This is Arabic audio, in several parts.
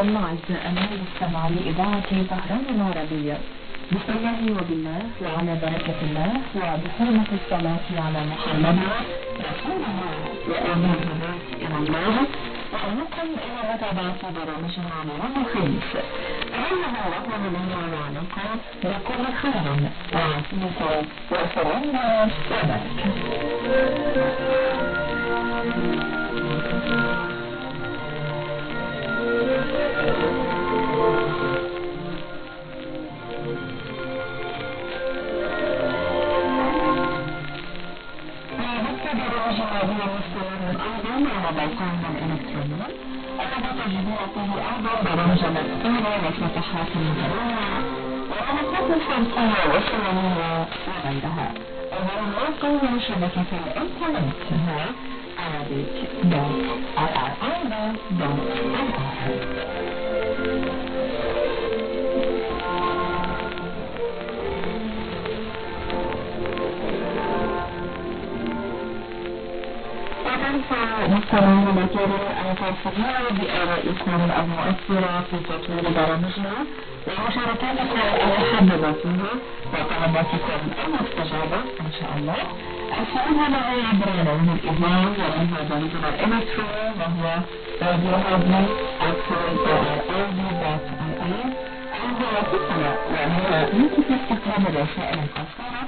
عليكم أعزائنا المستمع لإذاعة طهران العربية بسم الله وبالله وعلى بركة الله وبحرمة الصلاة على محمد. رسول الله وآمين الناس إلى الله وأنكم إلى متابعة برامجنا اليوم الخميس أعلم الله من عليكم بكل خير وعافية وسلام وبركة وغيرها الموقع من شبكة الإنترنت الكرام أن ترفقوا بآرائكم المؤثرة في تطوير برامجنا ومشاركاتكم المحببة فيها وطلباتكم المستجابة إن شاء الله أرسلوها معي عبر عنوان الإيميل ومنها جريدنا الإلكتروني وهو راديو هادي عند وصفنا وهي يمكن استخدام الرسائل القصيرة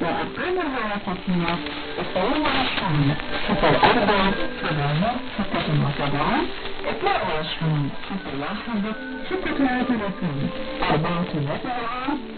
وأرقام الهواتفية اثنين وعشرين صفر أربعة سبعة ستة وسبعة اثنان وعشرين صفر واحد ستة وثلاثين أربعة وسبعة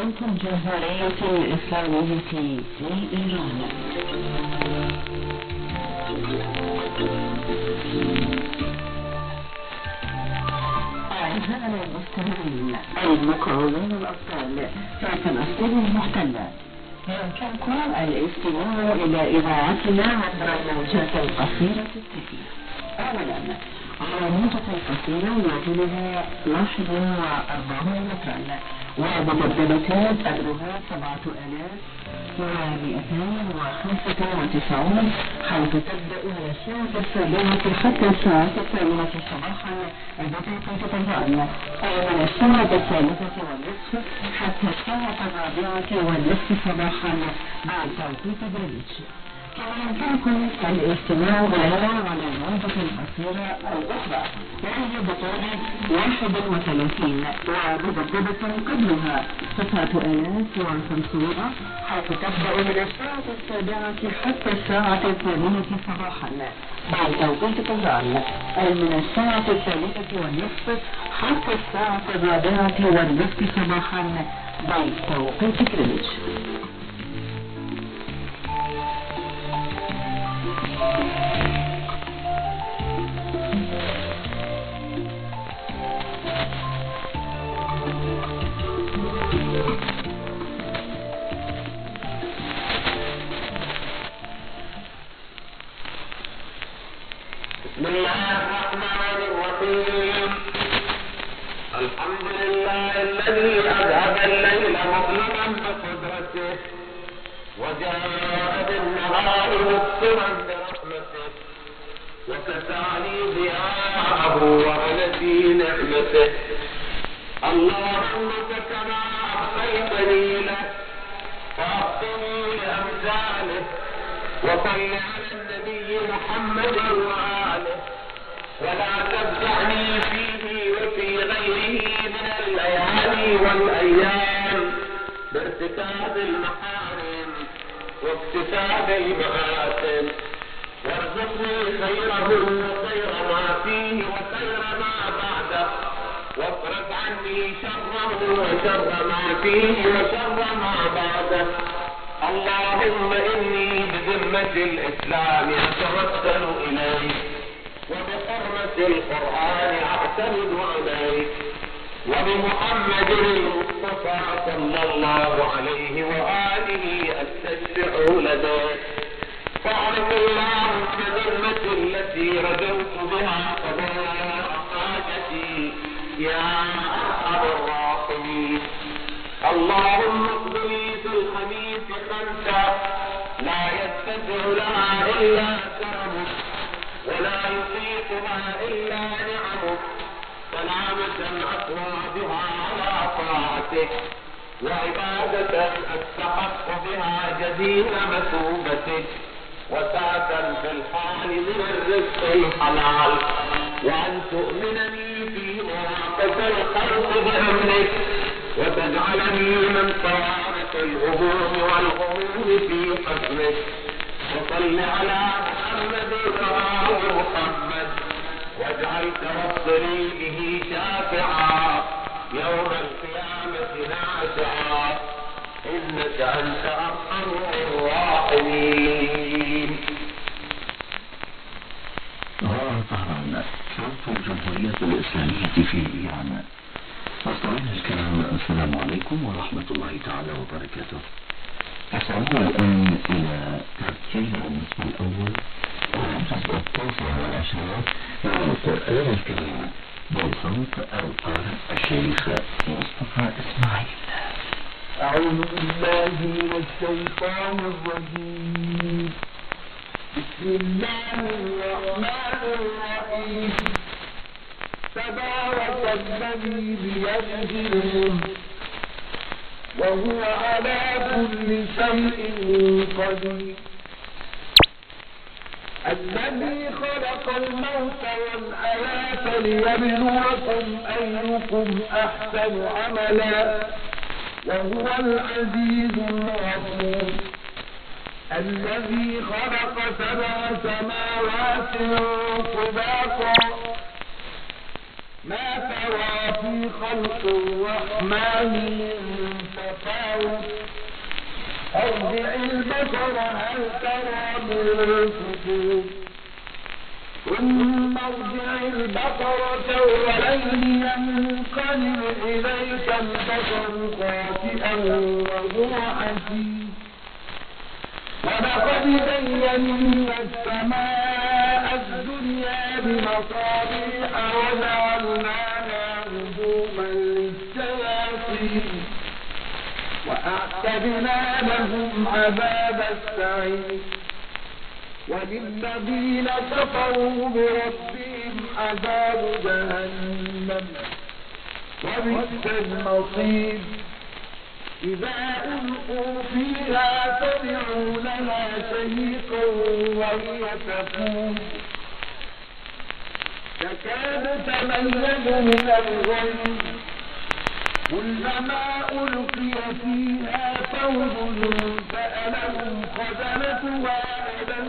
طهران صوت الجمهورية الإسلامية في إيران. أعزائنا المستمعين المقاومين الأبطال في فلسطين المحتلة يمكنكم الإستماع إلى إذاعتنا عبر الموجات القصيرة التالية. أولا على موجة القصيرة يعتبرها 41 مترا. وبمبدلتين قدرها 7200 وتسعون حيث تبدأ من الساعة السابعة حتى الساعة الثامنة صباحا التي أي من الساعة الثالثة والنصف حتى الساعة الرابعة والنصف صباحا. بعد توقيت بريتش يمكنكم الاستماع لنا على الموجة القصيرة الأخرى وهي بطول 31 ومضببة قبلها. 9500 حيث تبدأ من الساعة السابعة حتى الساعة الثامنة صباحا. بعد توقيت طهران أي من الساعة الثالثة والنصف حتى الساعة الرابعة والنصف صباحا. بعد توقيت كريتش بسم الله الرحمن الرحيم. الحمد لله الذي أذهب الليل مظلما بقدرته وجاء بالنهار مبصرا وكساني ضياءه وأنا في نعمته. اللهم كما أعطيتني له فأعطني لأمثاله وصل على النبي محمد وآله. ولا تبدعني فيه وفي غيره من الليالي والأيام بارتكاب المحارم واكتساب المآثم. وارزقني خيره وخير ما فيه وخير ما بعده. واصرف عني شره وشر ما فيه وشر ما بعده. اللهم إني بذمة الإسلام أتوسل إليك وبحرمة القرآن أعتمد عليك وبمحمد المصطفى صلى الله عليه وآله أستشفع لديك. فاعلم الله بذمة التي رجوت بها قضاء حاجتي. يا أرحم الراحمين. اللهم اقضني في الخميس خمسا لا يتسع لها إلا كرمك. ولا يطيقها إلا نعمك. سلامة أقوى بها على طاعتك. وعبادة أستحق بها جزيل مثوبتك وسعة في الحال من الرزق الحلال. وأن تؤمنني في مواقف الخلق بأمرك وتجعلني من صوارف الهموم والغموم في حكمك وصل على محمد وآل محمد واجعل توصلي به شافعا. يوم القيامة نافعا إنك أنت أرحم الراحمين. غرار طهران صوت الجمهورية الإسلامية في إيران. مستمعينا الكرام السلام عليكم ورحمة الله تعالى وبركاته. أسعدنا الآن إلى تسجيل النصف الأول والجزء التاسع والعشرين من القرآن الكريم بصوت القارئ الشيخ مصطفى إسماعيل. أعوذ بالله من الشيطان الرجيم. بسم الله الرحمن الرحيم. تبارك الذي بيده وهو على كل شيء قدير. الذي خلق الموت والحياة ليبلوكم أيكم أحسن عملا. وهو العزيز الغفور الذي خلق سبع سماوات طباقا. ما ترى في خلق الرحمن من تفاوت؟ أرجع البصر هل ترى من فتور ثم ارجع البصر كرتين ينقلب إليك البصر خاسئا وهو حسين ولقد زينا السماء الدنيا بمصابيح وجعلناها رجوما للشياطين. وأعتدنا لهم عذاب السعير. وللذين كفروا بربهم عذاب جهنم. وبئس المصير. إذا ألقوا فيها سمعوا لها شهيقا وهي تفور. تكاد تميز من الغيظ. كلما ألقي فيها فوج سألهم خزنتها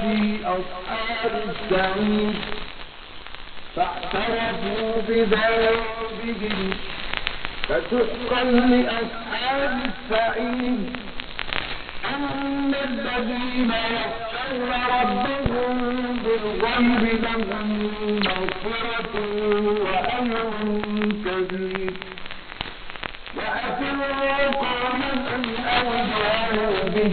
في أصحاب السعير. فاعترفوا بذنبهم فسحقا لأصحاب السعير. أما الذين يخشون ربهم بالغيب لهم مغفرة وأجر كبير. وأسروا قولا أو جاهروا به.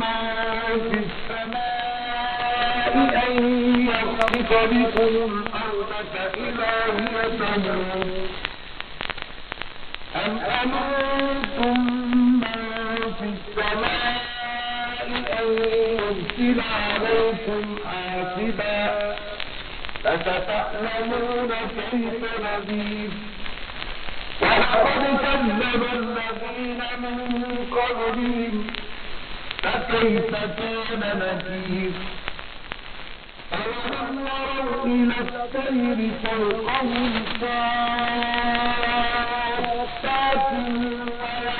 من في السماء أن يخسف بكم الأرض فإذا هي تمور أم أمنتم من في السماء أن يرسل عليكم حاسبا فستعلمون كيف نذير. ولقد كذب الذين من قبلهم فكيف كان نذير أولم يروا إلى الطير فوقهم صافات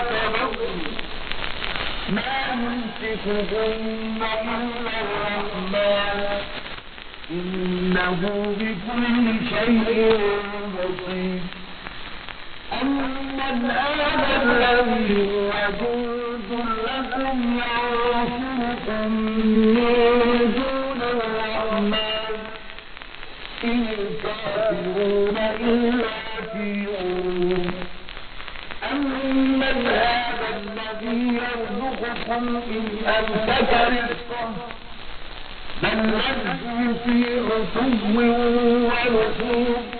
ويتبعن ما يمسكهن إلا الرحمن. إنه بكل شيء بصير. أمن هذا الذي هو لكم من دون الرحمن إن الكافرون إلا في غرور. أمن هذا الذي يرزقكم إن أمسك رزقه بل لجوا في عتو ونفور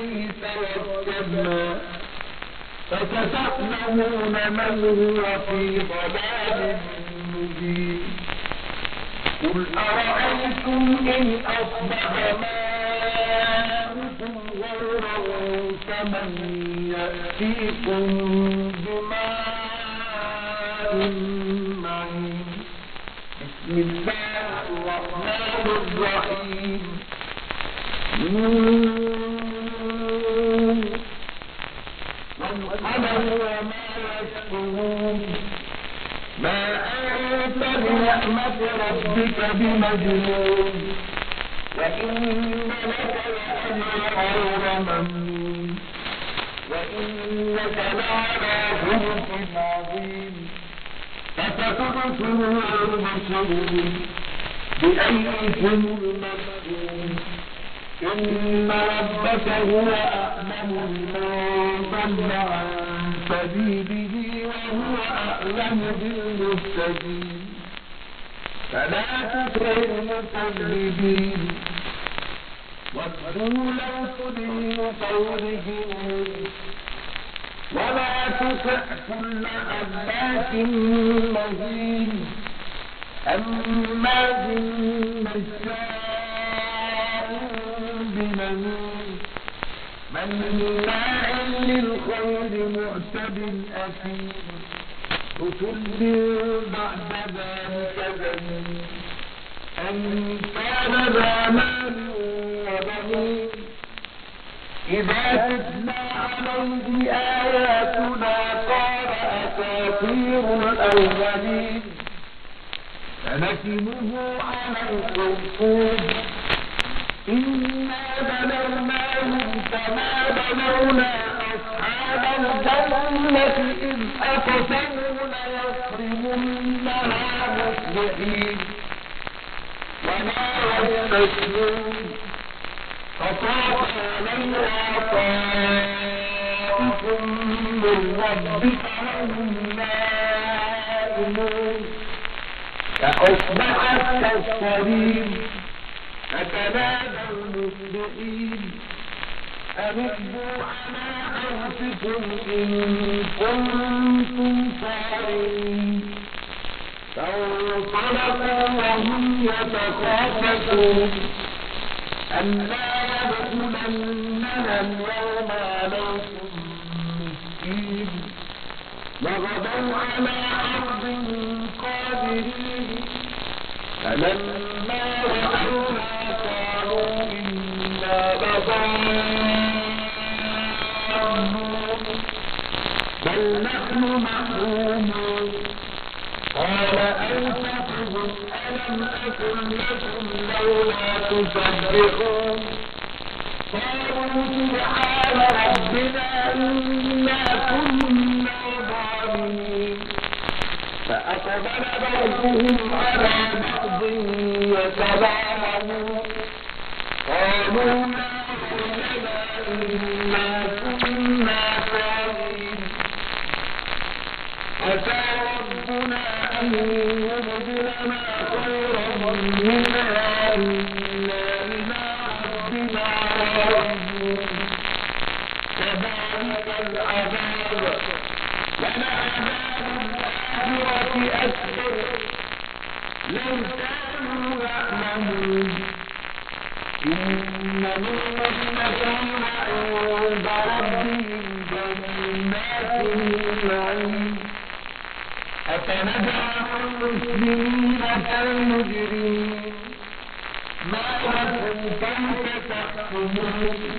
توكلنا فستعلمون من هو في ضلال مبين. قل أرأيتم إن أصبح ماؤكم غورا كمن يأتيكم بماء معين. بسم الله الرحمن الرحيم. وما يسطرون ما أنت بنعمة ربك بمجنون وإن لك لأجر غير ممنون. وإنك لعلى خلق عظيم فستبصر ويبصرون بأيكم المفتون إن ربك هو أعلم بمن ضل عن سبيله وهو أعلم بالمهتدين. فلا تطع المكذبين. وادعوا لو تدين قولهم. ولا تطع كل أباك مهين. أماز مشاء بنميم مناع للخير معتد أثيم عتل بعد ذلك زنيم أن كان ذا مال وبنين إذا تتلى عليه آياتنا قال أساطير الأولين سنسمه على الخرطوم إنا بلوناهم كما بلونا أصحاب الجنة إذ أقسموا ليصرمنها مصبحين. وما يستثنون فطاف عليها طائف من ربك وهم نائمون. فأصبحت كالصريم. فتنادوا المسبحين أردوا على أنفسكم إن كنتم فاعلين فانطلقوا وهم يتخافتون. ألا يدخلنها اليوم عليكم مسكين. وغدوا على أرض قادرين. فلما رأوها قالوا إنا لضالون بل نحن محرومون قال أوسطهم ألم أكن لكم لولا تسبحون قالوا سبحان ربنا إنا كنا ظالمين فأقبل بعضهم على بعض يتلاعبون قالوا ما ويلنا إنا كنا ظالمين عسى ربنا أن يبدلنا عند ربهم جنات النعيم أفنجعل المسلمين كالمجرمين ما لكم كيف تحكمون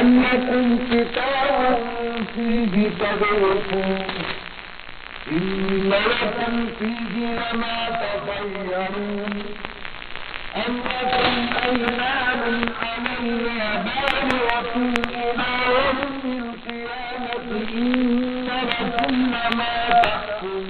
أم لكم كتاب فيه تدرسون إن لكم فيه لما تخيرون أم لكم أيمان علينا بالغة إلى يوم القيامة إن لكم لما تحكمون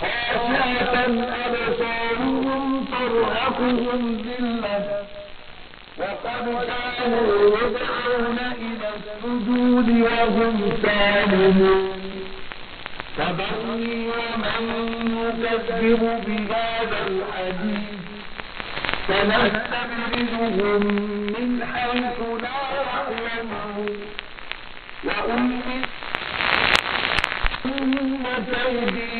خاشعة أبصارهم ترهقهم ذلة. وقد كانوا يدعون إلى السجود وهم سالمون. فذرني ومن يكذب بهذا الحديث؟ سنستدرجهم من حيث لا يعلمون. وأملي إن كيدي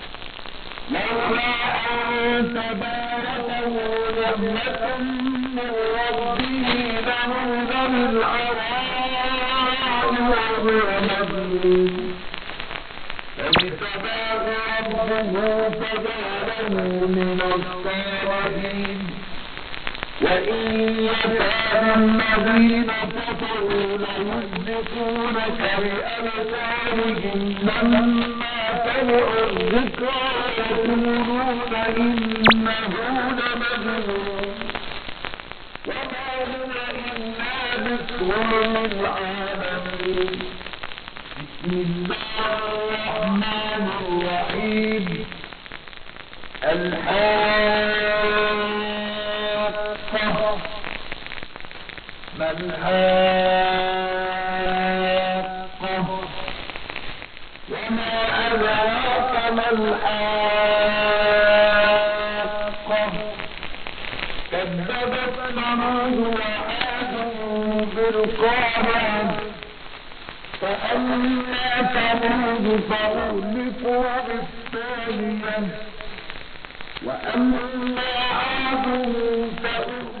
لولا أن تباركه نعمة من ربه لنبذ بالعراء وهو مظلوم فاجتباه ربه فجعله من الصالحين وإن الذين كفروا لما سمعوا الذكر يقولون إنه لمجنون وما هو إلا ذكر للعالمين بسم الله الرحمن الرحيم الحاقة الحاقة وما أدراك ما الحاقة كذبت ثمود وعاد بالقارعة فأما ثمود فأهلكوا بالثانية. وأما عاد فأهلكوا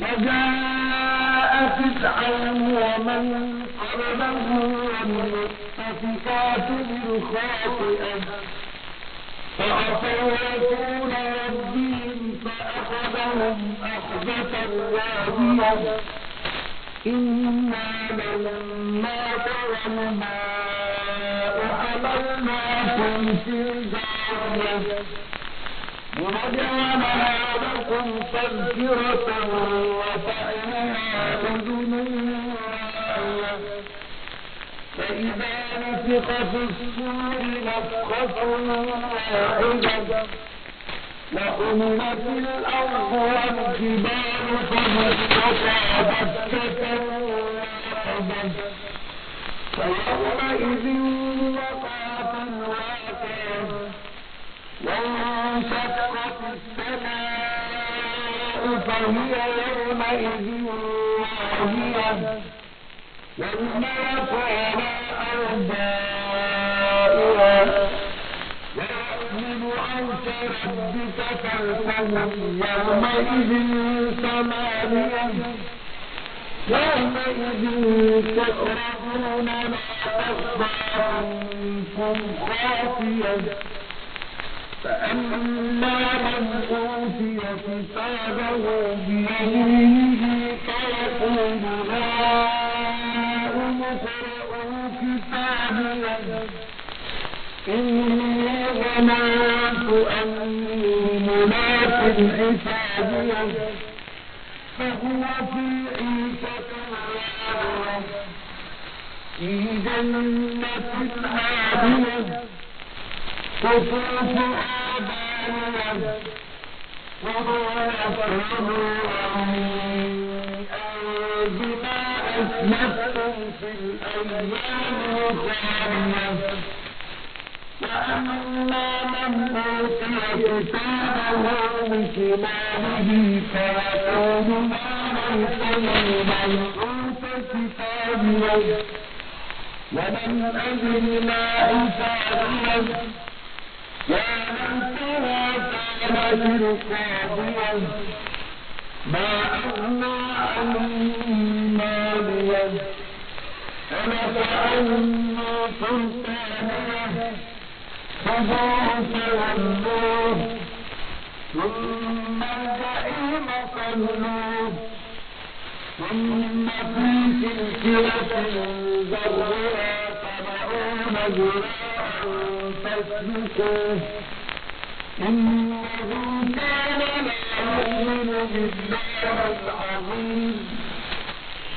وجاء فرعون ومن قبله والمؤتفكات بالخاطئة. فعصوا رسول ربهم فأخذهم أخذة وادية إنا لما طغى الماء حملناكم في الجارية. ونجعلها لكم تذكرة وتعيها أذن فإذا نفخ في الصور نفخة واحدة وحملت الأرض والجبال دكة واحدة فيومئذ وقعت وانشقت السماء فهي يومئذ واهية. والملك على أرجائها ويحمل عرش ربك فوقهم يومئذ ثمانية. يومئذ تعرضون لا تخفى منكم خافية. فأما من أوتي كتابه بيمينه فيقول هاؤم اقرءوا كتابيه إني ظننت أني ملاق حسابيه فهو في راضية في جنة عالية دانية كلوا واشربوا هنيئا بما أسلفتم في الأيام الخالية وأما من أوتي كتابه بشماله فيقول ما من أوتي كتابيه ومن أجل ما حسابيه يا ليتها كانت القاضية ما أغنى عني ماليه هلك عني سلطانيه خذوه فولوه ثم الجحيم صلوه ثم في سلسلة ذرها سبعون ذراعا فاسلكوه إنه كان لا يؤمن بالله العظيم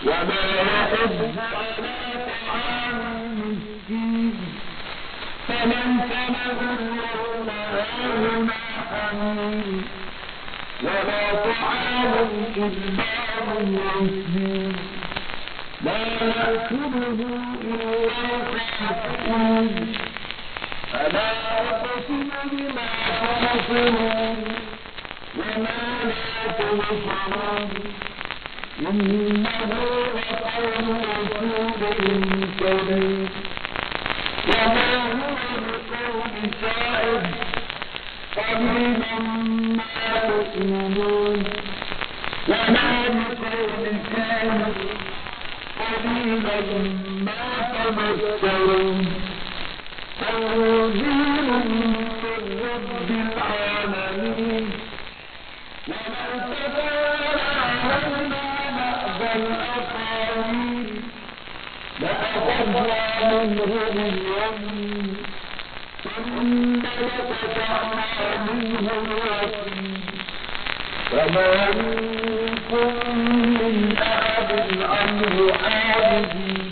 وما يحب على طعام المسكين فليس له اليوم هاهنا حميم ولا طعام إلا من غسلين لا يأكله إلا الخاطئون فلا أقسم بما تبصرون وما لا تبصرون إنه لقول رسول كريم وما هو بقول شاعر قليلا ما تؤمنون وما بقول كاهن قليلا ما تذكرون تنزيل من رب العالمين. وما تفعل علينا بعد الأقاويل لأخذنا منه باليمين. ثم لقطعنا منه الوتين فما منكم من أحد عنه حاجزين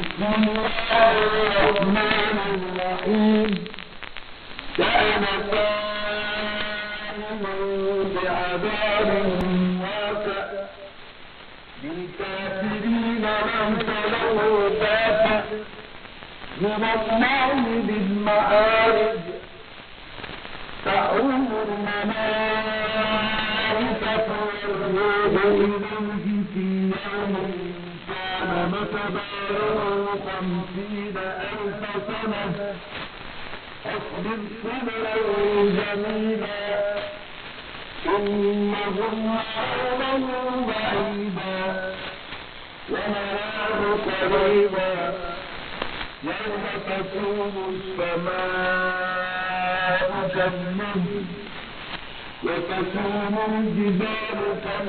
بسم الله الرحمن الرحيم كان صائما بعذاب واقع للكافرين ليس له دافع من الله تعود الملائكة والروح إليه في يوم كان متباعه خمسين ألف سنة اصبر صبرا جميلا إنهم يرونه بعيدا ونراه قريبا يوم تكون السماء كالمهل وتكون الجبال يسأل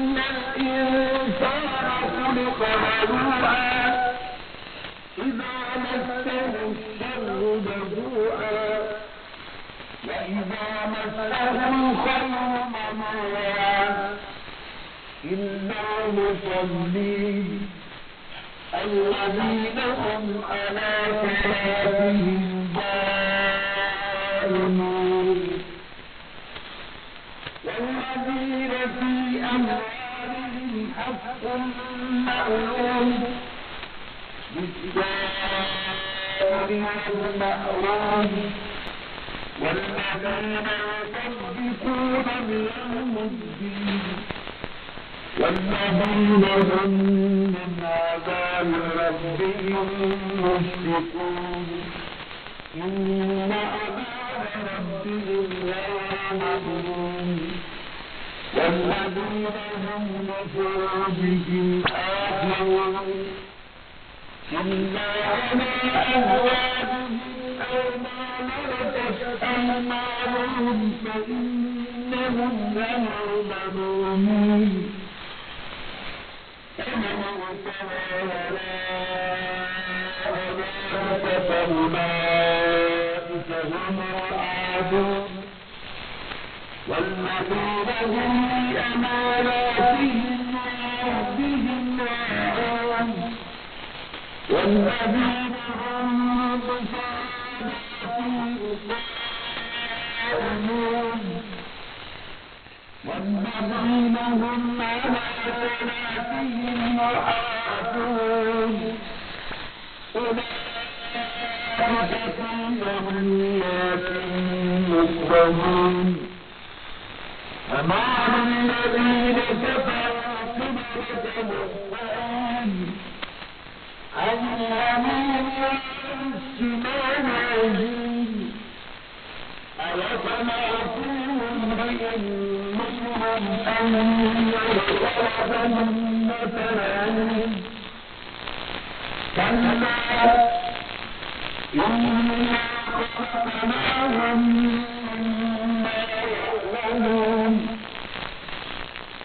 الإنسان خلق هلوعا. إذا مسه الشر جزوعا. وإذا مسه الخير منوعا. إلا المصلين الذين هم على صلاتهم دائمون. والذين في حق معلوم بالسائل والمحروم والذين يصدقون بيوم الدين والذين هم من عذاب ربهم مشفقون إن عذاب ربهم غير مظلوم والذين هم لفروجهم حافظون إلا على أزواجهم أو ما ملكت أيمانهم فإنهم غير ملومين فمن اعتدى وراء فأولئك هم والذين هم لأماناتهم وعهدهم راعون والذين هم بشهاداتهم قائمون والذين هم على صلاتهم يحافظون أولئك في جنات مكرمون فما على الذين كفروا قبلك مهطعين عن اليمين وعن الشمال عزيز أوطمع كل امرئ منهم أن يدخل جنة نعيم كلا إنا خلقناهم مما يعلمون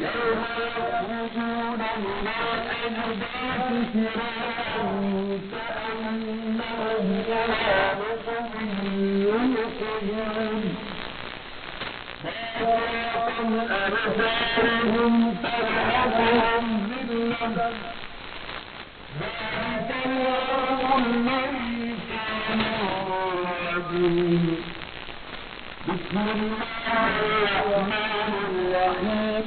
يوم يخرجون من الأجداث سراعا كأنهم إلى نصب يوقظون خاصة أبصارهم ترهقهم ذلة ذلك اليوم الذي كانوا يوعدون بسم الله الرحمن الرحيم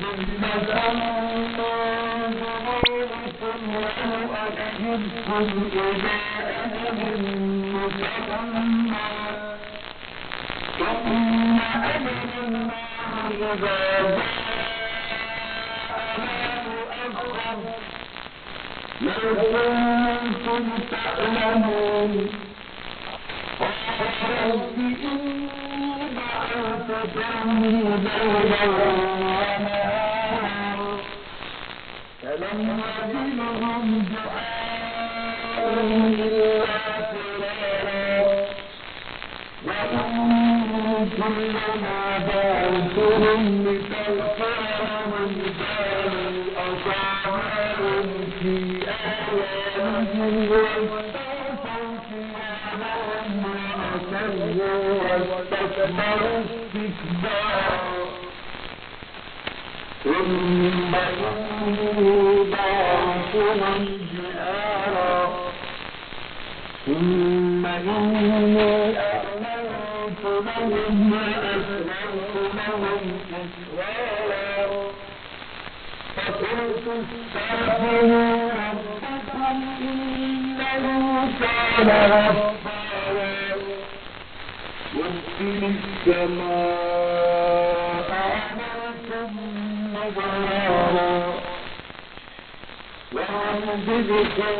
نوحا إلى فلم يزدهم دعائي إلا فرارا وإن كلما دعوتهم لتغفر لهم جعلوا أصابعهم في آذانهم واستغفروا ثيابهم وأسروا واستكبروا استكبارا ثم إني ضاعفهم جهارا ثم إني أعلنت لهم وأسررت لهم إسرارا فقلت استغفروا ربكم إنه كان غفارا. يرسل السماء مدرارا ويمددكم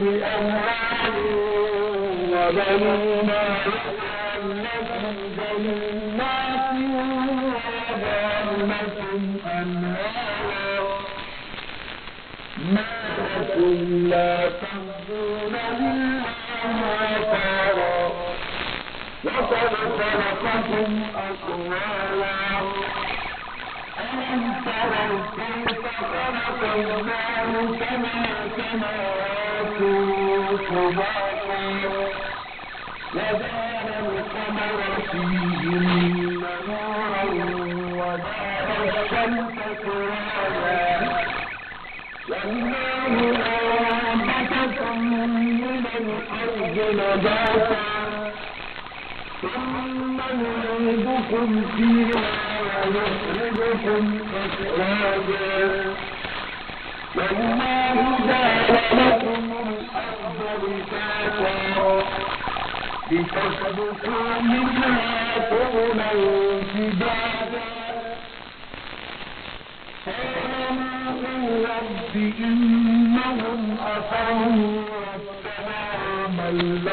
بأموال وبنين لكم جنات لكم أنهارا ما لكم لا ترجون لله وقد خلقكم أطوالا نباتا ثم يعيدكم فيها ويخرجكم إخراجا. والله جعل لكم الأرض بساطا. لتسلكوا منها سبلا فجاجا قالوا رب إنهم واتبعوا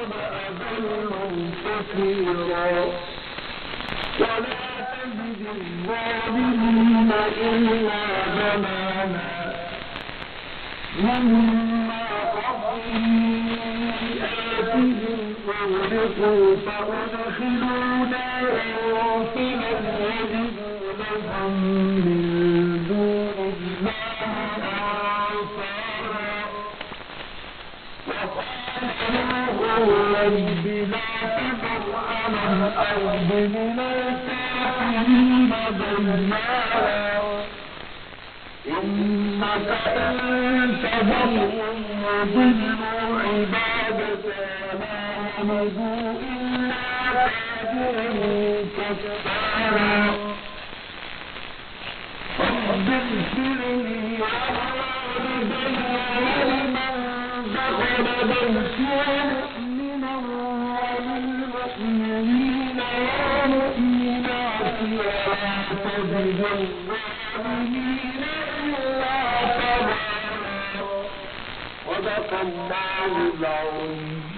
وقد أضلوا كثيرا ولا تجد الظالمين إلا ضلالا مما خطيئاتهم أغرقوا فأدخلوا نارا فلم يجدوا لهم رب لا تذر على الأرض من الكافرين ديارا إنك إن تذرهم يضلوا عبادك ولا يلدوا إلا فاجرا كفارا. رب اغفر لي الظالمين إلا تبارا صدق الله العظيم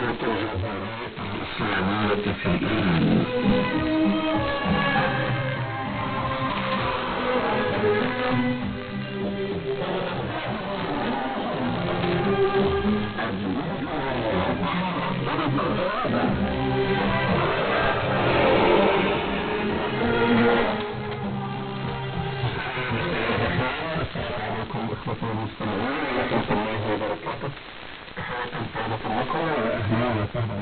سورة الجبارات على الصعوبة في الإيمان السلام عليكم إخوة المستمعين ورحمة الله وبركاته تحية طيبة لكم وأهلا وسهلا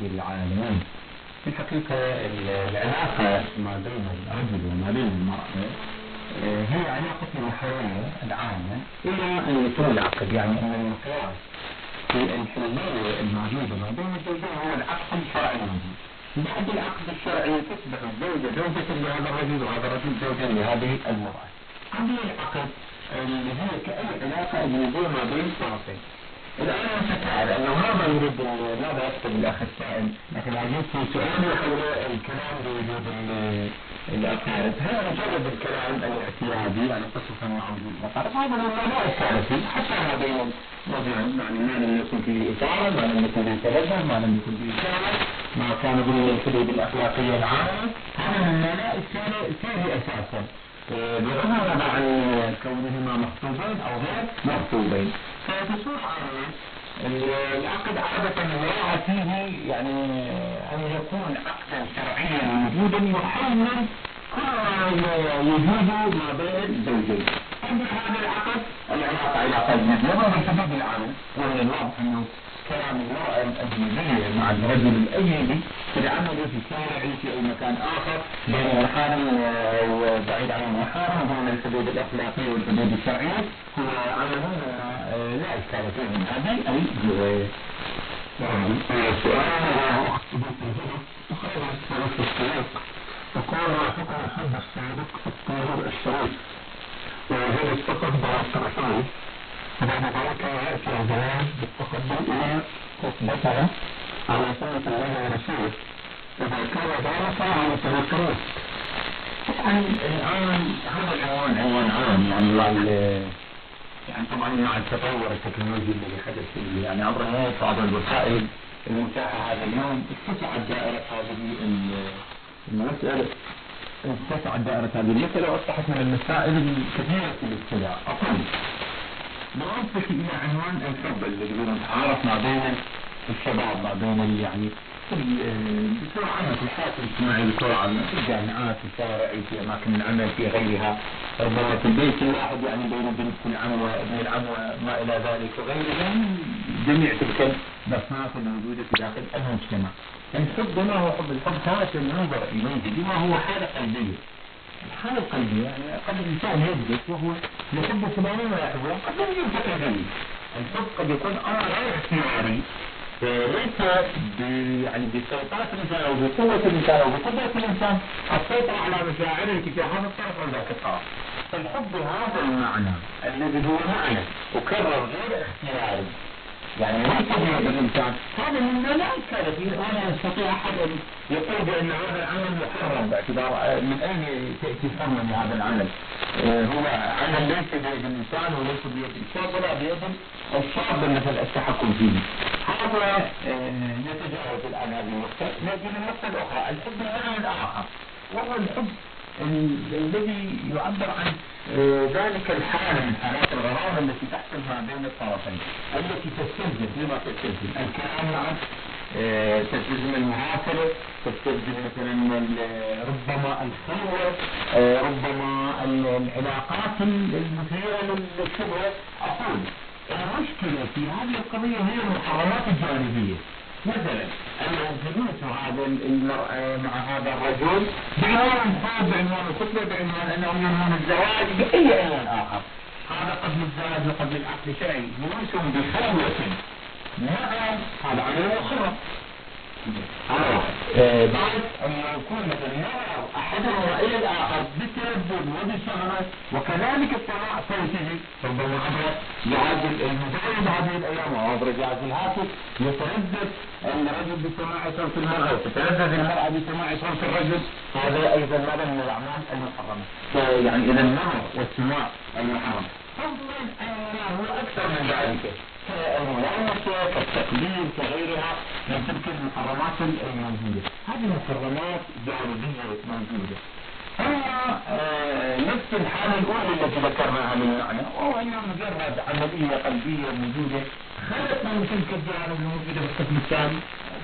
رب العالمين. في الحقيقة العلاقة ما بين الرجل وما بين المرأة آه، هي علاقة الحياة العامة إلى أن يتم العقد يعني أن المقياس الحلية الموجودة ما بين الزوجين هو العقد الشرعي. الموجود بعد العقد الشرعي تصبح الزوجة زوجة لهذا الرجل وهذا الرجل زوجا لهذه المرأة. هذه العقد اللي هي كأي علاقة أجنبية ما بين طرفين الآن تعرف أنه ماذا يريد ماذا يقصد الأخ السائل؟ مثل عزيز في سؤال. حول الكلام بوجود الأقارب هذا مجرد الكلام الاعتيادي يعني قصة مع وجود الأقارب هذا ما لا فيه. حتى بين الرجلين يعني ما لم يكن فيه إثارة ما لم يكن فيه تلذذ ما لم يكن فيه إشارة ما كان بالحدود الأخلاقية العامة. هذا مما لا إشكال فيه أساسا النظر عن كونهما مخطوبين أو غير مخطوبين عامة العقد عادة لا فيه يعني أن يكون عقدا شرعيا موجودا يحمل كل ما يجوز ما بين الزوجين. عندك هذا العقد العلاقة علاقة أجنبية وبالحدود العامة ومن الواضح أنه كلام المرأة الأجنبية مع الرجل الأجنبي في العمل في الشارع في أي مكان آخر بين المحارم وبعيد عن المحارم بين الحدود الأخلاقية والحدود الشرعية هو عمل لا إشكال فيه من هذه أي تقول حكم الحد السابق الطاهر الشريف فقط بعد الطرفين بعد ذلك يأتي الزواج بالتقدم إلى خطبته على سنة الله ورسوله. إذا كان ذلك على طبعا الآن هذا العنوان عنوان عام يعني يعني طبعا مع التطور التكنولوجي الذي حدث يعني عبر النت وعبر الوسائل المتاحة هذا اليوم اتسعت دائرة هذه المسألة. اتسعت دائرة هذه المسألة وأصبحت من المسائل الكثيرة في الابتلاء أقول ننتقل إلى عنوان الحب الذي نتعارف ما بين الشباب ما بين يعني بصورة عامة في الحياة الاجتماعية بصورة عامة في الجامعات في الشوارع في أماكن العمل في غيرها. ربما في البيت الواحد يعني بين بنت العم وابن العم وما إلى ذلك. وغيرها جميع تلك البصمات الموجودة في داخل المجتمع. الحب ما هو حب؟ الحب ثابت المنظر إليه بما هو حالة قلبية. الحالة القلبية يعني قد الإنسان يجلس وهو يحب فلانا ويحبه قد لا ينتقل به الحب قد يكون أمر غير اختياري ليس يعني بسيطرة الإنسان أو بقوة الإنسان أو بقدرة الإنسان السيطرة على مشاعره تجاه هذا الطرف أو ذاك الطرف الحب هذا المعنى الذي هو معنى أكرر غير اختياري. يعني ليس بيد الإنسان. هذا لا إشكال فيه. ولا يستطيع أحد أن يقول بأن هذا العمل محرم باعتبار من أين تأتي الحرمة لهذا العمل؟ هو عمل ليس بيد الإنسان وليس بيد الشاب ولا بيد الشاب مثل التحكم فيه. هذا نتجاوز الآن هذه النقطة. نجي للنقطة الأخرى الحب المعنى الآخر؟ وهو الحب الذي يعبر عن ذلك الحالة من حالات الغرام التي تحصل ما بين الطرفين التي تستلزم فيما تستلزم؟ الكلام معه تستلزم المعاصرة تستلزم مثلا ربما الخلوة ربما العلاقات المثيرة للشبهة أقول المشكلة في هذه القضية هي المحرمات الجانبية. مثلا أنا جلوس هذا المرأة مع هذا الرجل بعنوان الحب بعنوان الخطبة بعنوان أنه ينهون الزواج بأي عنوان آخر. هذا قبل الزواج وقبل العقد الشرعي جلوس بخلوة. نعم هذا عمل محرم واحد بعد أن يكون مثلا يرى أحدهما إلى الآخر بالتردد وبالشهوة وكذلك الطلاق صوته ربما عبر جهاز الموبايل هذه الأيام أو عبر جهاز الهاتف يتردد الرجل بسماع صوت المرأة وتتردد المرأة بسماع صوت الرجل هذا أيضا ماذا من الأعمال المحرمة يعني إذا النظر والسماع المحرم. فضلا أنه أكثر من ذلك. كالملامسة كالتقليد كغيرها من تلك المحرمات الموجودة. هذه المحرمات جانبية موجودة. أما نفس الحالة الأولى التي ذكرناها من معنى وهو أنها مجرد عملية قلبية موجودة خلت من تلك الجوانب الموجودة في القسم الثاني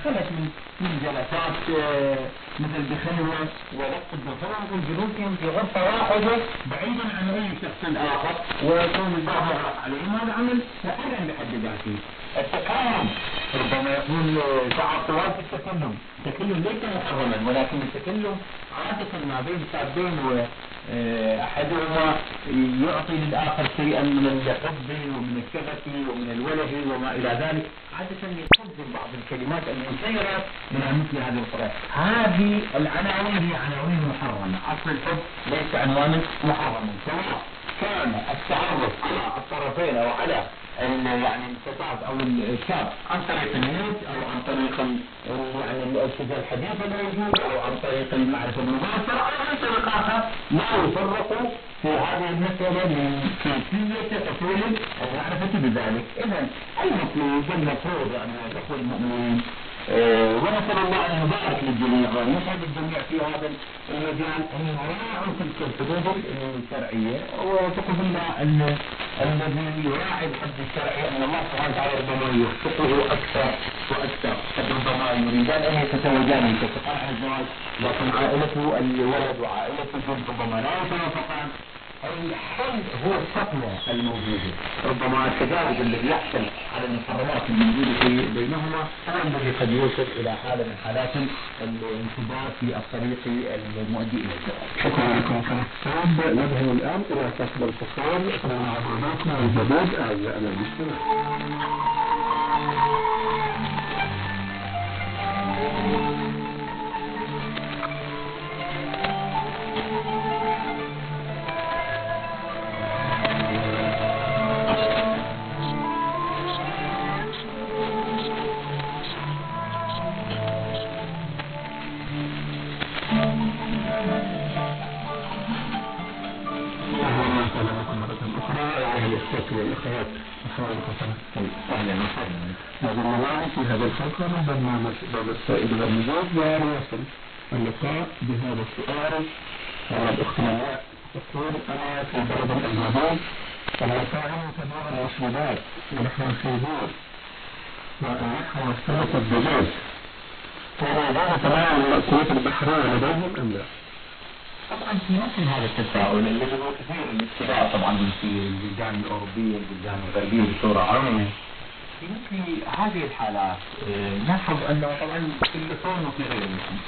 حصلت من من جلسات آه، مثل بخلوة ولقط الدخول والجلوسهم في غرفة واحدة بعيدا عن أي شخص آخر ويكون مغلق عليهم هذا عمل محرم بحد ذاته. التكلم ربما يكون آه، طوال في التكلم. التكلم ليس محرما ولكن التكلم عادة ما بين شابين آه، أحدهما يعطي للآخر شيئا من الحب ومن الشغف ومن الوله وما إلى ذلك. عادة يفضل بعض الكلمات المثيرة من مثل هذه القرآن هذه العناوين هي عناوين محرمة. أصل الحب ليس عنوانا محرما سواء كان التعرف على الطرفين أو على ال- يعني الفتاة أو الشاب عن طريق النت أو عن طريق يعني الابتداء الحديث الموجود أو عن طريق المعرفة المباشرة أو عن طريق اخر لا يفرق في هذه المسألة من كيفية حصول المعرفة بذلك، اذا المطلوب المفروض يعني الاخوه المؤمنين. آه، ونسأل الله أن يبارك للجميع ويسعد الجميع في هذا المجال. إن يراعوا تلك الحدود الشرعية وتقف الله أن الذي يراعي الحد الشرعي أن الله سبحانه وتعالى ربما يوفقه أكثر وأكثر. قد ربما يريدان أن يتزوجان يتفقان على الزواج لكن عائلته الولد وعائلته ربما لا يتوافقان. الحل هو الفتوى الموجودة ربما التجاوز الذي يحصل على المحرمات الموجودة في بينهما هو الذي قد يوصل إلى حالة من حالات الانتظار في الطريق المؤدي إلى الزواج شكرا لكم. الصواب نذهب الآن إلى فصل الفصال. مع عباداتنا الجداد أعزائنا المستمعين. الفقرة من برنامج باب السائل والمجاب ونواصل اللقاء بهذا السؤال على الأخت مناء تقول أنا في بلد الأجنبي ونطعم كبار المشروبات ونحن الخيبور. ونحن السلطة الدجاج. فهل تمام المأكولات البحرية لديهم أم لا؟ طبعا في مثل هذا التساؤل الذي هو كثير الاستدعاء طبعا في البلدان الأوروبية البلدان الغربية بصورة عامة. في مثل هذه الحالات آه، نلاحظ أنه طبعا في اللحوم وفي غير اللحوم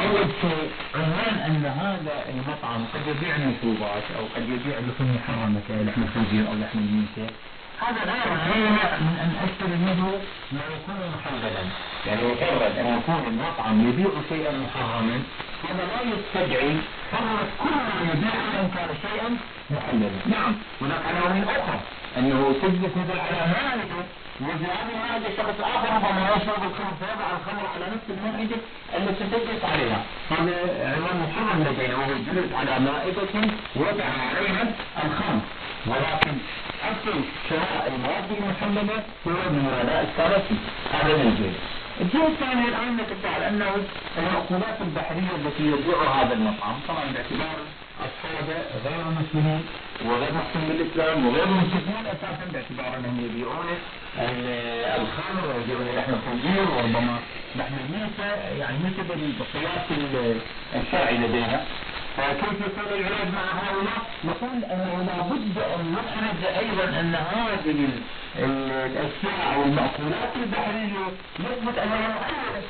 أول شيء عنوان أن هذا المطعم قد يبيع مشروبات أو قد يبيع لحوم محرمه كلحم الخنزير أو لحم الميته هذا لا يمنع من أن أشتري منه ما يكون محللا يعني مجرد أن يكون المطعم يبيع شيئا محرما هذا لا يستدعي حرمة كل ما يبيع إن كان شيئا محللا. نعم هناك عناوين أخرى أنه تجلس مثل على مائده وفي هذه المائده شخص آخر ربما يشرب الخمر فيضع الخمر على نفس المائده التي تجلس عليها. هذا عنوان محرم لدينا وهو الجلوس على مائدة وضع عليها الخمر. ولكن أصل شراء المواد المحملة هو من وراء الثلاثي. هذا من الجهة. الثانية الآن نتبع على أنه المأكولات البحرية التي يبيعها هذا المطعم طبعا باعتبار أصحابه غير مسلمين وغير مسلمين بالإسلام وغير مسلمين أساسا باعتبار أنهم يبيعون ال- الخمر ويبيعون لحم الخنزير وربما لحم الميتة يعني مثل بالقياس ال- الشرعي لدينا فكيف يكون العلاج مع هؤلاء؟ نقول أنه لابد أن نخرج أيضا أن هذه ال- ال- الأشياء أو المأكولات البحريه يثبت أنها محرمه.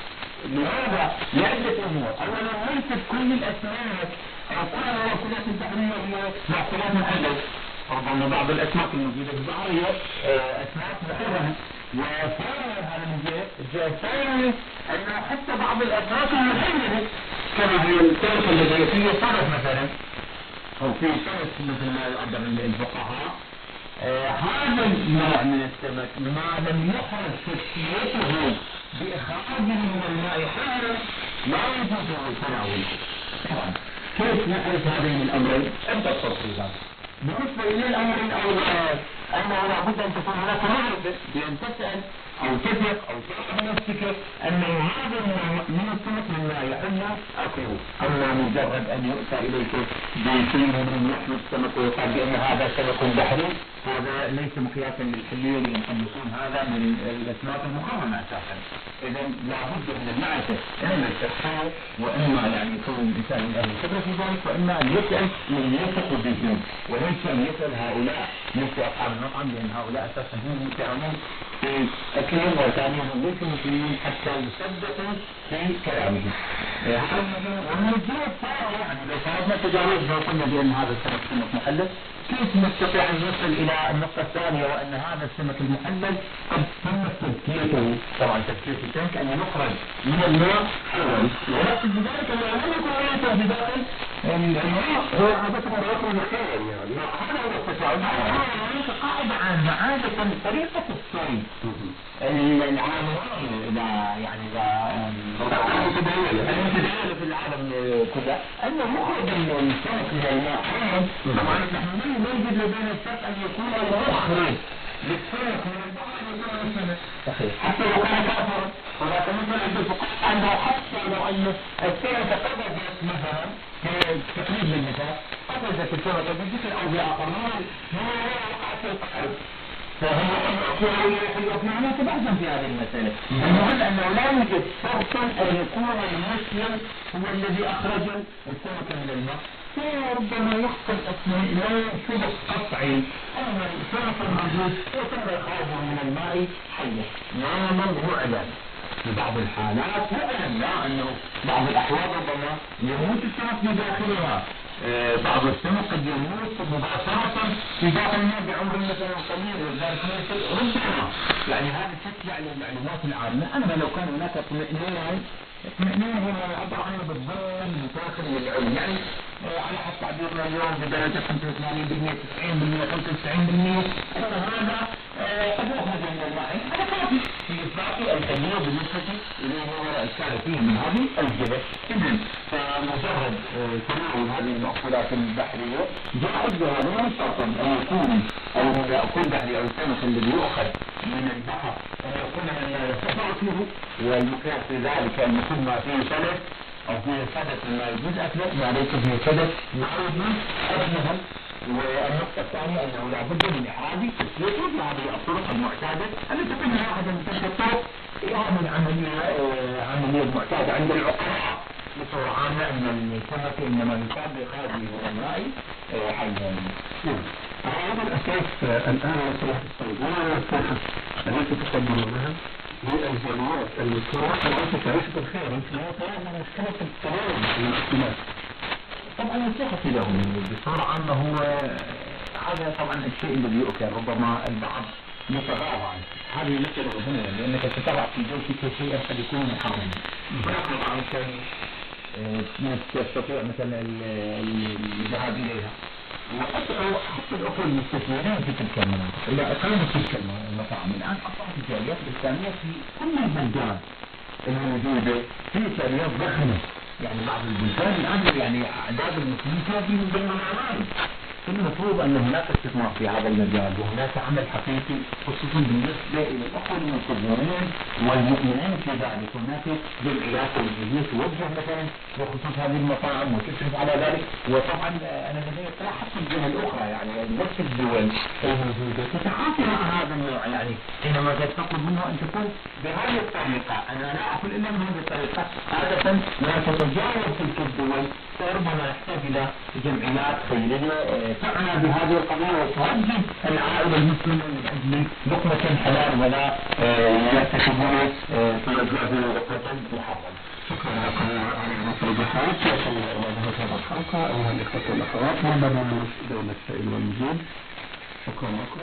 لماذا؟ لعدة امور، اولا ليست كل الأسماك أو كل المأكولات البحريه هي مأكولات محرمه. ربما بعض الأسماك الموجودة في البحر هي آه، أسماك جهه، الجهه الثانية انه حتى بعض الاسماك المحرمه كما هي السلف الذي صرف مثلا أو في صرف مثل ما يعبر الفقهاء. آه هذا النوع من السمك ما لم يخرج تسكيته بإخراجه من الماء حالا لا يجوز تناوله طبعا كيف نعرف هذين الأمرين؟ عدة تفصيلات بالنسبة إلى الأمر الأول انه لابد أن تكون هناك معرفة بأن تسأل أو تثق أو تعرف نفسك أن هذا من السمك مما يحل أكله. أما مجرد أن يؤتى إليك بشيء من لحم السمك ويقال بأن هذا سمك بحري هذا ليس مقياسا للحليه يكون هذا من الأسماك المحرمه أساسا. اذا لابد من المعرفة إما التحقيق وإما يعني يكون الإنسان من أهل الخبره في ذلك وإما أن يسأل من يثق بهم. وليس أن يسأل هؤلاء مثل أصحاب المطعم لأن هؤلاء أساسا هم متهمون في وثانيهم ليسوا مسلمين حتى يصدقوا في كلامهم. ومن الجهة الثانية يعني لو فرضنا تجاوزنا وقلنا بأن هذا السمك سمك محلل كيف نستطيع أن نصل إلى النقطة الثانية وأن هذا السمك المحلل قد تم تزكيته طبعا تزكيه السمك أن يخرج من الماء حلال ولكن بذلك انه لم يكن الماء هو ما يخرج خيرا يعني هذا هو التساؤل هناك قاعدة عامه عاده طريقه الصيد العالمين اذا يعني اذا المتداول في العالم كله يخرج السمك من طبعا نحن نجد لدينا الشرط ان يكون المخرج للسمك صحيح حتى لو كان كافرا ولكن مثلا الفقهاء انه حتى لو ان السمك قفزت مثلا تقريب للنساء قفزت السمكه بذكر أو باخر ما وقعت في القلب فهم يقولون تبعثم في هذه المسألة المهم أنه لا يوجد شرط أن يكون المسلم هو الذي أخرج السمك من الماء فربما يحصل اثناء شبه قطعي أن السمك الموجود يتم إخراجه من الماء حيا ناما رعلا في بعض الحالات لا إنه بعض الأحوال ربما يموت السمك بداخلها آه بعض السمك قد يموت مباشرة في داخل الماء بعمر مثلا قليل ولذلك ربما. يعني هذه تتبع للمعلومات العامة. أما لو كان هناك اطمئنان اطمئنان هو ما يعبر عنه بالظن متاخر للعلم يعني آه على حد تعبيرنا اليوم بدرجة 85% 90% 95% أن هذا قد يخرج من الماء هذا كافي في الحلية بالنسبة إلى ما الشارع فيه من هذه الجبل إذن فمجرد تناول هذه المأكولات البحرية بهذا من شرطا أن يكون المأكول البحري أو السمك الذي يؤخذ من البحر أن يكون مما يستطاع فيه والمقياس في ذلك أن يكون ما فيه سلف أو فيه سدس ما يجوز أكله ما ليس فيه سدس معروف أجنبا والنقطة الثانية أنه لابد من إحراج تسليته بهذه الطرق المعتادة. التي منها واحدة من تلك الطرق هذه العملية عملية معتادة عند العقلاء؟ بصورة عامة أن السمك إنما يصاب بإخراجه من الماء حيا. هذا. الأساس الآن صلاة الصيد وما الساحة التي تقدمونها للجماعات المذكورة التي تعيش بالخير أنت لا تعلم مشكلة التناول من الأكلات طبعا النصيحة لهم بصورة عامة هو هذا طبعا الشيء الذي يؤكل ربما البعض يتغاضى عنه. هذه مسألة مهمة لأنك تتبع في جوفك شيئا قد يكون محرما ويعرض عن شيء تستطيع مثلا الذهاب إليها. حتى الأخوة المستثمرين في تلك المناطق. إلى إقامة تلك المطاعم الآن أصبحت الجاليات الإسلامية في كل البلدان الموجودة في جاليات ضخمة يعني بعض البلدان الآن يعني أعداد المسلمين في من ضمن العوائل المفروض أن هناك استثمار في هذا المجال وهناك عمل حقيقي خصوصا بالنسبة إلى الأخوة المنتظرين والمؤمنين في ذلك هناك جمعيات وجهية توجه مثلا بخصوص هذه المطاعم وتشرف على ذلك. وطبعا أنا لدي اطلاع حتى الجهة الأخرى يعني نفس الدول. الموجودة تتعاطى مع هذا النوع يعني حينما تطلب منه أن تكون بهذه الطريقة. أنا لا أقول إلا من هذه الطريقة. عادة لا تتجاوز تلك الدول. فربما يحتاج إلى جمعيات خيرية تعنى بهذه القضايا وتوجه العائلة المسلمة من أجل لقمة حلال ولا يرتكبون في أجواء لقمة محرمة. شكرا لكم على المفردات وصلنا إلى نهاية هذه الحلقة. أيها الإخوة والأخوات من برنامج دولة السائل والمجيد. شكرا لكم.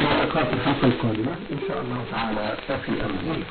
واللقاء في الحلقة القادمة. إن شاء الله تعالى في أمان الله.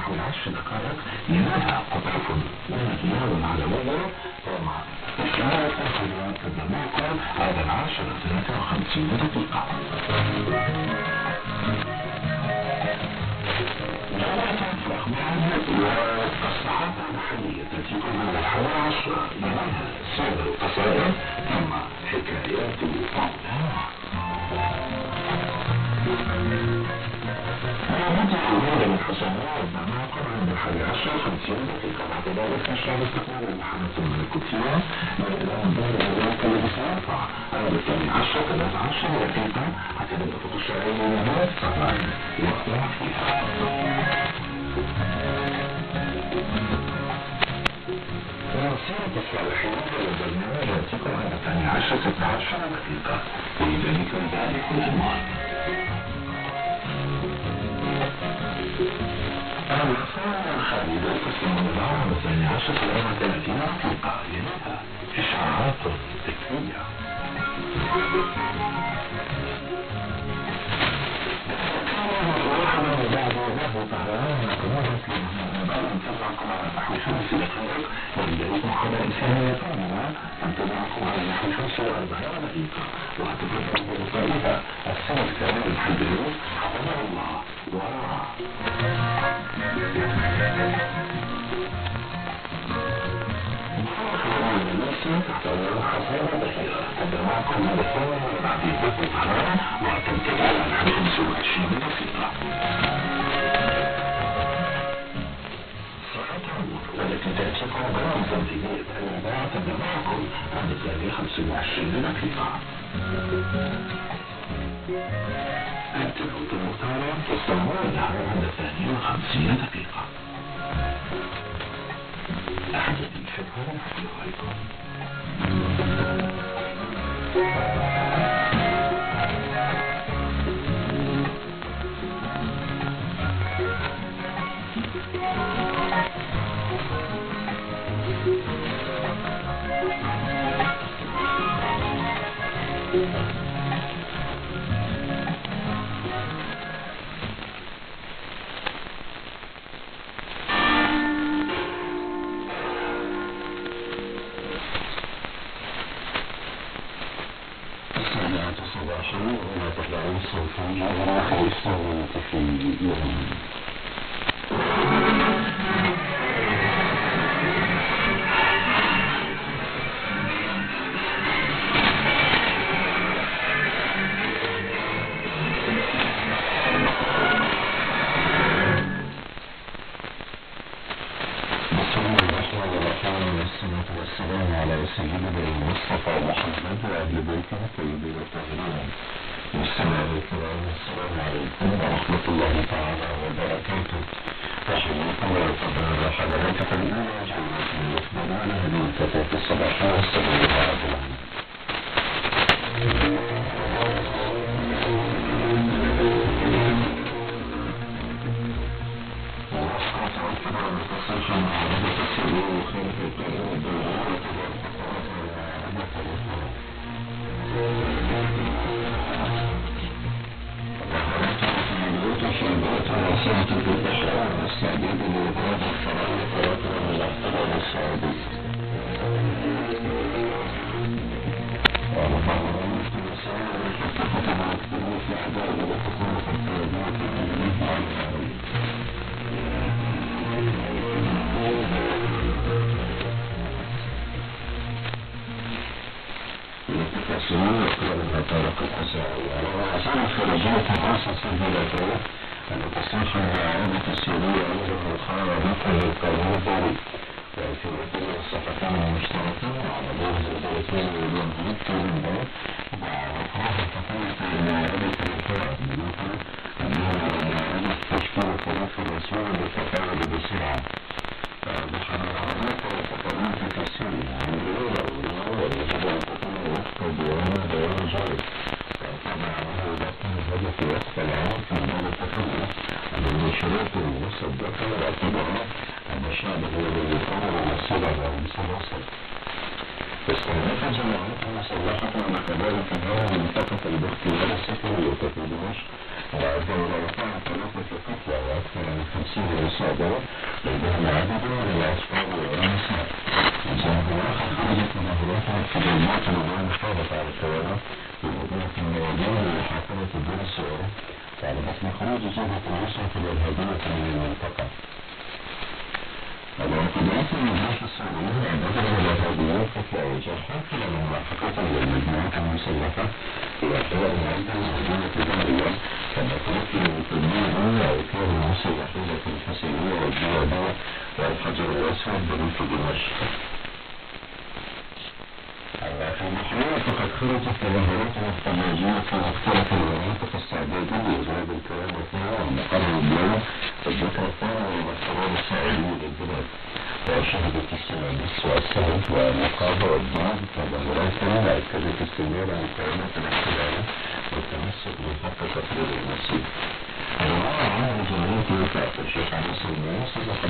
نحو العشر دقائق لماذا قطعة من الرياض العلوية ومع إشارة الخيرات تتبعكم على العاشرة 53 دقيقة والتصريحات المحلية التي الحوالي عشرة منها سير القصائد ثم حكايات طعمها هذا من ما قرأ عند الحادي عشر خمسين دقيقة بعد ذلك نشر استقبال المحنة الملكوتية إلى دار ذلك الذي سيرفع الثاني عشر ثلاث عشر دقيقة حتى نبقى الشعرية من السفر وأطلع فيها وسيرة الصالحين والبرنامج يأتيكم على الثاني عشر ستة عشر دقيقة ولذلك ذلك العنوان الرسالة الخالدة تسلم الظهر الثاني عشر ثلاثة ثلاثين دقيقة وبعد وبعد طهران نقوم نتابعكم على نحو خمس دقائق ولذلك محاضرة إنسانية كاملة نتابعكم على نحو خمس وأربعين دقيقة وهتبقى بطريقة السنة الثانية الحجري حفظه الله خزانة بحيرة تجمعكم الاثنين عديدة الحرارة وتمتلئ عن 25 دقيقة والتي تأتيكم برمز تنفيذية الإذاعة تجمعكم عن الثانية 25 دقيقة التلوث المختارة تستمر عند الثانية وخمسين دقيقة أحدث الفكرة في غيركم الشعب هو الذي يقرر المسيرة والمسلسل استهدف جماعات مسلحة وكذلك هذه منطقة الاختيار السفري في دمشق وأدى إلى وقوع ثلاثة قتلى وأكثر من خمسين إصابة بينهم عدد من الأطفال والنساء الآخر خرجت تظاهرات احتجاجات الأمم المحافظة على الطيران بمدينة الميادين لمحافظة الدين السوري طالبت بخروج جبهة النصرة الإرهابية من المنطقة. الاعتداءات المجلس السعودية عندما الإرهابيين قتل وجرحى خلال موافقة للمجموعات المسلحة في أحياء عدة مدينة دارية كما تمثل المسلمين وكان المسلحين في الحسينية والجوادية والحجر الأسود بريف دمشق البحرين فقد خرجت تظاهرات احتجاجية في مختلف المناطق السعودية لإجلاب الكلام الثاني والمقرر اليوم الذكرى الثانية من القرار السعودي للبلاد وشهدت السنابس والسند والنقابة والدين تظاهرات أكدت استمرار عن كلمات الاحتلال والتمسك بحق تقرير المسيح. الشيخ علي سلمان صدق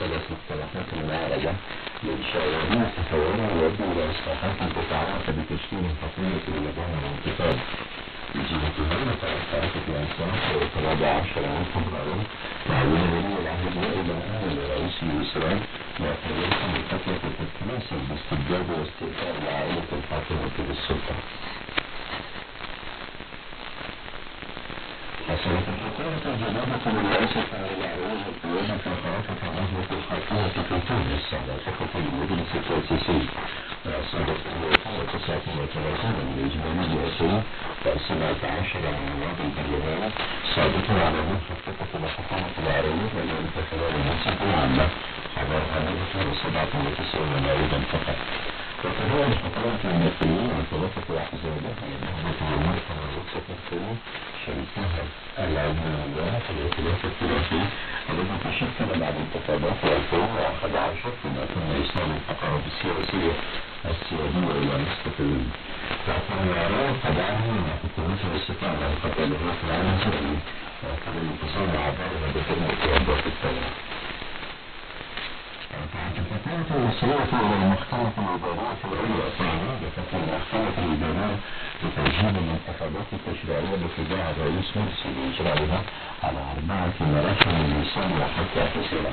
ثلاث مقترحات المعالجة لإنشاء وضع تفاعلية يؤدي إلى إصلاحات تتعلق بتشكيل حقيقي للجان الانتقاد بجهة هذا توقعت في أنصاف الرابع عشر من فبراير تعين ولي العهد إلى أن رئيس الإسلام معتبرة بفترة تتماثل باستبداد واستئثار العائلة الحاكمة بالسلطة. حصلت الحكومة الجديدة بالرئاسة على العروض القيادة في خرافة النهضة الحاكمة في تونس على ثقة المجلس التأسيسي صدر تسعة وثلاثين الإجمالية أسرة وسبعة عشر على مواد البرلمان صادقة على منخفضة الحكومة العربية والانتخابات المنصف العامة حضر هذه سبعة وتسعين موعدا فقط وكذلك حكومة المسؤولين عن ثلاثة أحزابها النهضة والمرأة الثانية شريكها العلمانيات الائتلاف الثلاثي الذي تشكل بعد انتخابات 2011 فيما تم إيصال التقارب السياسية السيادية إلى نصف تعتبر العراق طبعا مع حكومة الاستطاعة عن قتالها في العالم الإسلامي وكان الانتصار عبارة بكلمة الأوضاع الثانية فاعتقادات المصرية إلى المحكمة الإدارية العليا الثانية بفتح المحكمة الإدارية لتوجيه الانتخابات التشريعية باتجاه الرئيس مرسي لإجرائها على أربعة مراحل من صنع حتى حسنا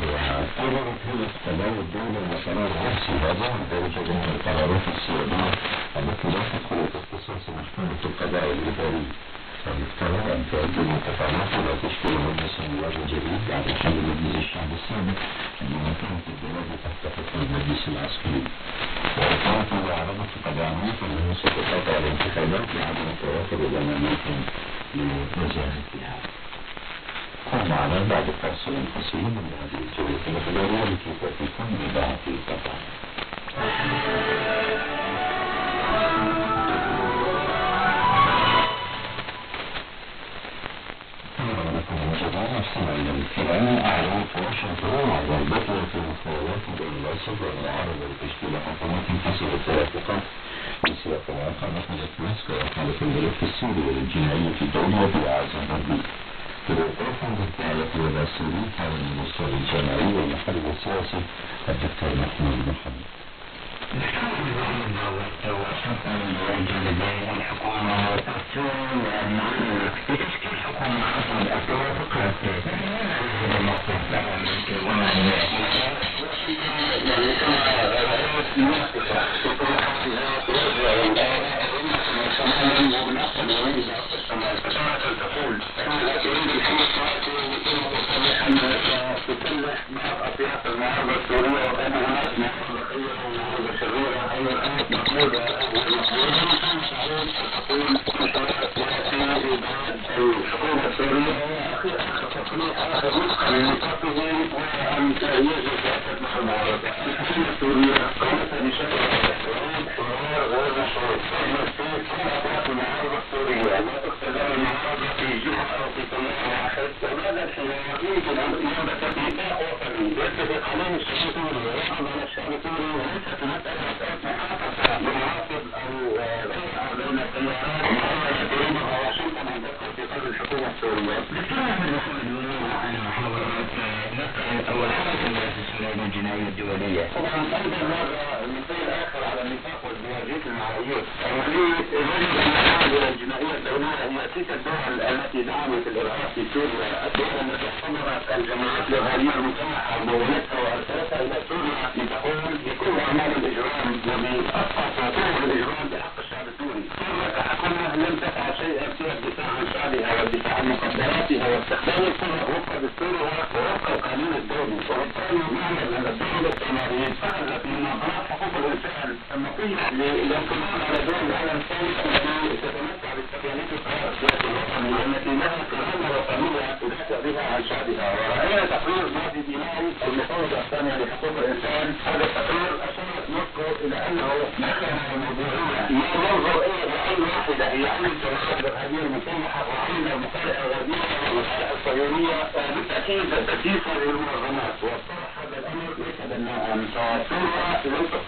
وقررت هي قضاء الدولة وقرار مرسي هذا درجة من القرارات السيادية التي لا تدخل في اختصاص محكمة القضاء الإداري. فيفترض أن تؤدي الانتخابات إلى تشكيل مجلس النواب الجديد بعد حل مجلس الشعب السابق عندما كانت البلاد تحت حكم المجلس العسكري وكانت المعارضة قدامية أنه ستقاطع الانتخابات لعدم التوافر إلى أمامكم لمزاحمها ومعنا بعد فاصل قصير من هذه الجولة الإخبارية التي تأتيكم من بعد القطع مستمعينا الكرام أعلنت واشنطن عن رغبتها في محاولات بين الأسد والمعارضة لتشكيل حكومة تصل التوافقات في سياق الواقع نقلت موسكو وقالت الملف السوري والجنائي في الدولة بإعازة غربي بالإضافة إلى التعليق الرئاسي حول المستوى الجماعي والمحلل السياسي الدكتور محمود محمد خاصة بالأسواق من المعارضة الحكومة السورية قامت بشكل المعارضة السورية الجنائية الدولية. طبعا مثال آخر على النفاق الجنائية الدولية أن يأتيك الدول التي دعمت الإرهاب في سوريا، الدول التي حضرت الجماعات الإرهابية المسلحة ومولتها وأرسلتها إلى سوريا لتقوم بكل أعمال الإجرام صوتها الإجرام بحق الشعب السوري. سوريا كحكومة لم تفعل شيئا سوى الدفاع عن شعبها والدفاع عن مقدراتها واستخدام القوة وفق دستورها ووفق القانون الدولي، أخذت من منظمات حقوق الإنسان النقية للانقضاض على دول العالم الثالث التي تتمتع باستقلالية القرار السياسي الوطني والتي لها قانون وطنية تدافع بها عن شعبها، ورأينا تقرير ماضي ديناري المفوض الثانية لحقوق الإنسان، هذا التقرير أشارت موسكو إلى أنه نحن الموضوعية ما ننظر إلى بعين واحدة هي عين الجماعات الإرهابية المسلحة وعين المقاطعة الغربية والمقاطعة الصهيونية بالتأكيد تكييفا للمنظمات. الأمر ليس بناء فسوريا